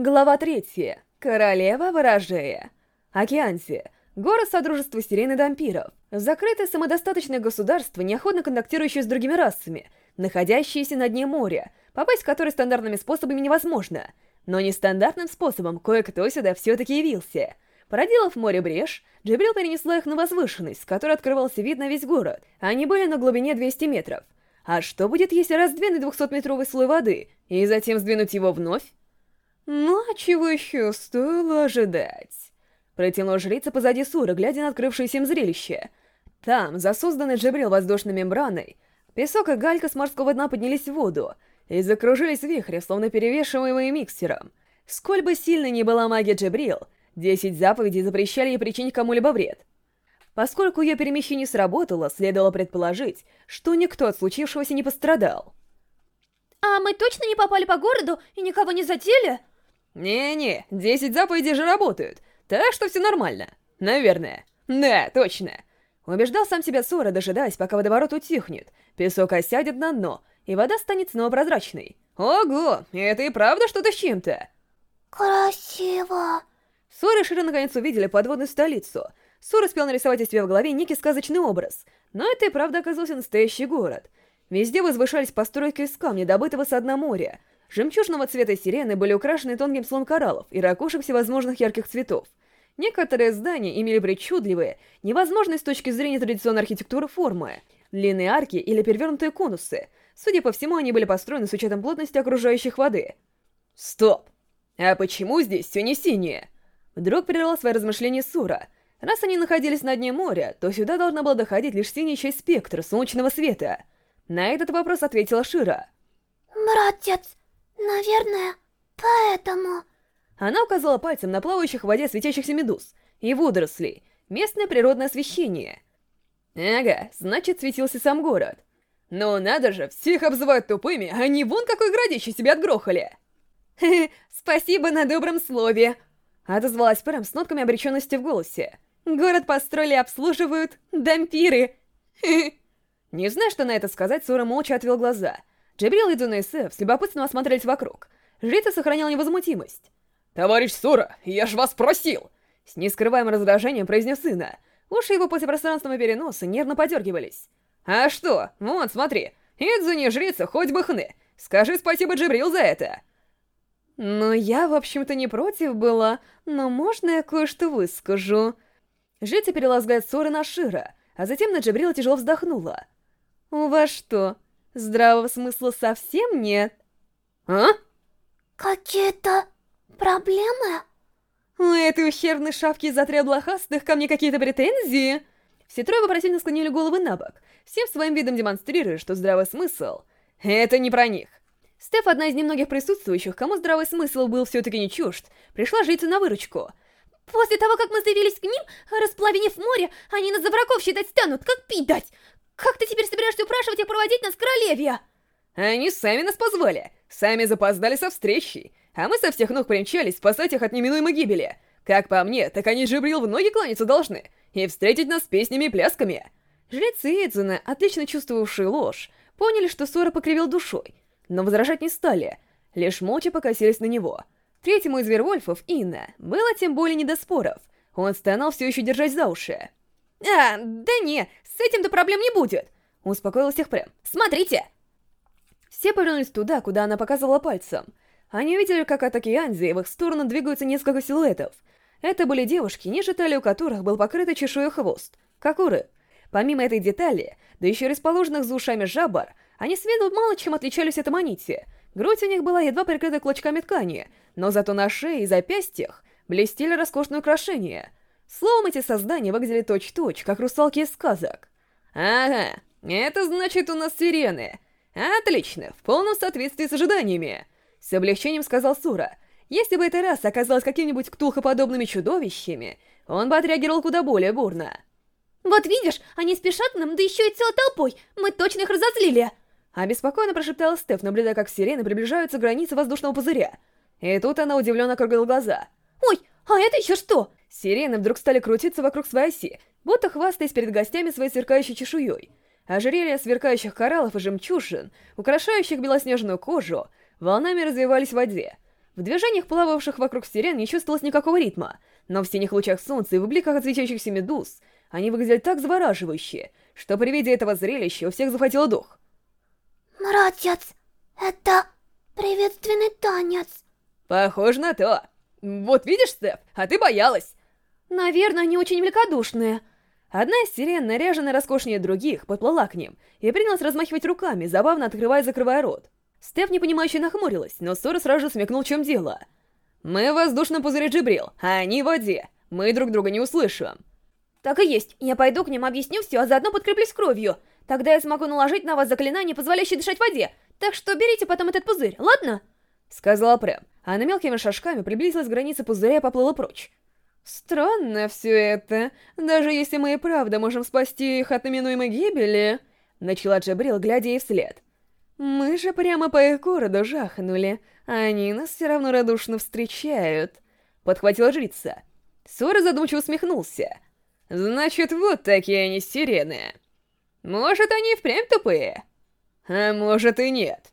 Глава третья. Королева ворожея. Океанзия. Город Содружества Сирен и Дампиров. Закрытое самодостаточное государство, неохотно контактирующее с другими расами, находящееся на дне моря, попасть в которое стандартными способами невозможно. Но нестандартным способом кое-кто сюда все-таки явился. Проделав море брешь, Джибрил перенесла их на возвышенность, с которой открывался вид на весь город. Они были на глубине 200 метров. А что будет, если раздвинуть 200-метровый слой воды, и затем сдвинуть его вновь? Ну, а чего еще стоило ожидать? Протянула жрица позади Сура, глядя на открывшееся им зрелище. Там, за созданной Джабрил воздушной мембраной, песок и галька с морского дна поднялись в воду и закружились в вихре, словно перевешиваемые миксером. Сколь бы сильно ни была магия Джабрил, десять заповедей запрещали ей причинить кому-либо вред. Поскольку ее перемещение сработало, следовало предположить, что никто от случившегося не пострадал. «А мы точно не попали по городу и никого не задели?» «Не-не, десять заповедей же работают, так что все нормально. Наверное. Да, точно. Убеждал сам себя Сора, дожидаясь, пока водоворот утихнет, песок осядет на дно, и вода станет снова прозрачной. Ого, это и правда что-то с чем-то. Красиво. Сора и Шира наконец увидели подводную столицу. Сора успел нарисовать из себя в голове некий сказочный образ, но это и правда оказался настоящий город. Везде возвышались постройки из камня, добытого со дна моря. Жемчужного цвета сирены были украшены тонким слоем кораллов и ракушек всевозможных ярких цветов. Некоторые здания имели причудливые, невозможные с точки зрения традиционной архитектуры формы, длинные арки или перевернутые конусы. Судя по всему, они были построены с учетом плотности окружающих воды. Стоп! А почему здесь все не синее? Вдруг прервал свои размышления Сура. Раз они находились на дне моря, то сюда должна была доходить лишь синяя часть спектра солнечного света. На этот вопрос ответила Шира. «Братец, наверное, поэтому...» Она указала пальцем на плавающих в воде светящихся медуз и водорослей. Местное природное освещение. Ага, значит, светился сам город. Но надо же, всех обзывают тупыми, а они вон какой градище себе отгрохали. Спасибо на добром слове. Отозвалась Пэрэм с нотками обреченности в голосе. Город построили обслуживают дампиры. Не зная, что на это сказать, Сура молча отвел глаза. Джабрил и Дунайсеф с любопытством осмотрелись вокруг. Жрица сохраняла невозмутимость. «Товарищ Сура, я ж вас просил!» С нескрываемым раздражением произнес сына. Уши его после пространственного переноса нервно подергивались. «А что? Вон, смотри, Идзу не жрица, хоть бы хны. Скажи спасибо Джибрил за это!» «Ну, я, в общем-то, не против была, но можно я кое-что выскажу?» Жрица перела взгляд Соры на Шира, а затем на Джибрила тяжело вздохнула. «У вас что, здравого смысла совсем нет?» «А?» «Какие-то Проблемы? У этой ущербной шавки из отряда блохастых ко мне какие-то претензии? Все трое вопросительно склонили головы на бок, всем своим видом демонстрируя, что здравый смысл — это не про них. Стеф, одна из немногих присутствующих, кому здравый смысл был все-таки не чужд, пришла житься на выручку. «После того, как мы заявились к ним, расплавив море, они нас за врагов считать станут, как пить дать! Как ты теперь собираешься упрашивать их проводить нас к королеве?» Они сами нас позвали, сами запоздали со встречей, а мы со всех ног примчались спасать их от неминуемой гибели. Как по мне, так они же брил в ноги кланяться должны и встретить нас песнями и плясками. Жрецы Эдзуна, отлично чувствовавшие ложь, поняли, что Сора покривил душой, но возражать не стали, лишь молча покосились на него. Третьему из Вервольфов, Инна, было тем более не до споров. Он стонал все еще держась за уши. «А, да не, с этим-то проблем не будет!» Успокоилась их прям. «Смотрите!» Все повернулись туда, куда она показывала пальцем — они увидели, как от Океанзи в их сторону двигаются несколько силуэтов. Это были девушки, ниже талии у которых был покрытый чешуей хвост, как у рыб. Помимо этой детали, да еще расположенных за ушами жабар, они с виду мало чем отличались от аманити. Грудь у них была едва прикрыта клочками ткани, но зато на шее и запястьях блестели роскошные украшения. Словом, эти создания выглядели точь-точь, как русалки из сказок. «Ага, это значит у нас сирены. Отлично, в полном соответствии с ожиданиями». С облегчением сказал Сура. Если бы эта раса оказалась какими-нибудь ктулхоподобными чудовищами, он бы отреагировал куда более бурно. «Вот видишь, они спешат нам, да еще и целой толпой! Мы точно их разозлили!» Обеспокоенно прошептала Стеф, наблюдая, как сирены приближаются к границе воздушного пузыря. И тут она удивленно округлила глаза. «Ой, а это еще что?» Сирены вдруг стали крутиться вокруг своей оси, будто хвастаясь перед гостями своей сверкающей чешуей. Ожерелья сверкающих кораллов и жемчужин, украшающих белоснежную кожу, волнами развивались в воде. В движениях, плававших вокруг сирен, не чувствовалось никакого ритма, но в синих лучах солнца и в бликах от светящихся медуз они выглядели так завораживающе, что при виде этого зрелища у всех захватило дух. Братец, это приветственный танец. Похоже на то. Вот видишь, Стеф, а ты боялась. Наверное, они очень великодушные. Одна из сирен, наряженная роскошнее других, подплыла к ним и принялась размахивать руками, забавно открывая и закрывая рот. Стеф непонимающе нахмурилась, но Сора сразу же смекнул, в чем дело. «Мы в воздушном пузыре Джибрил, а они в воде. Мы друг друга не услышим». «Так и есть. Я пойду к ним, объясню все, а заодно подкреплюсь кровью. Тогда я смогу наложить на вас заклинание, позволяющее дышать в воде. Так что берите потом этот пузырь, ладно?» Сказала Прэм. Она мелкими шажками приблизилась к границе пузыря и поплыла прочь. «Странно все это. Даже если мы и правда можем спасти их от неминуемой гибели...» Начала Джабрил, глядя ей вслед. «Мы же прямо по их городу жахнули, они нас все равно радушно встречают», — подхватила жрица. Сора задумчиво усмехнулся. «Значит, вот такие они сирены. Может, они впрямь тупые? А может и нет».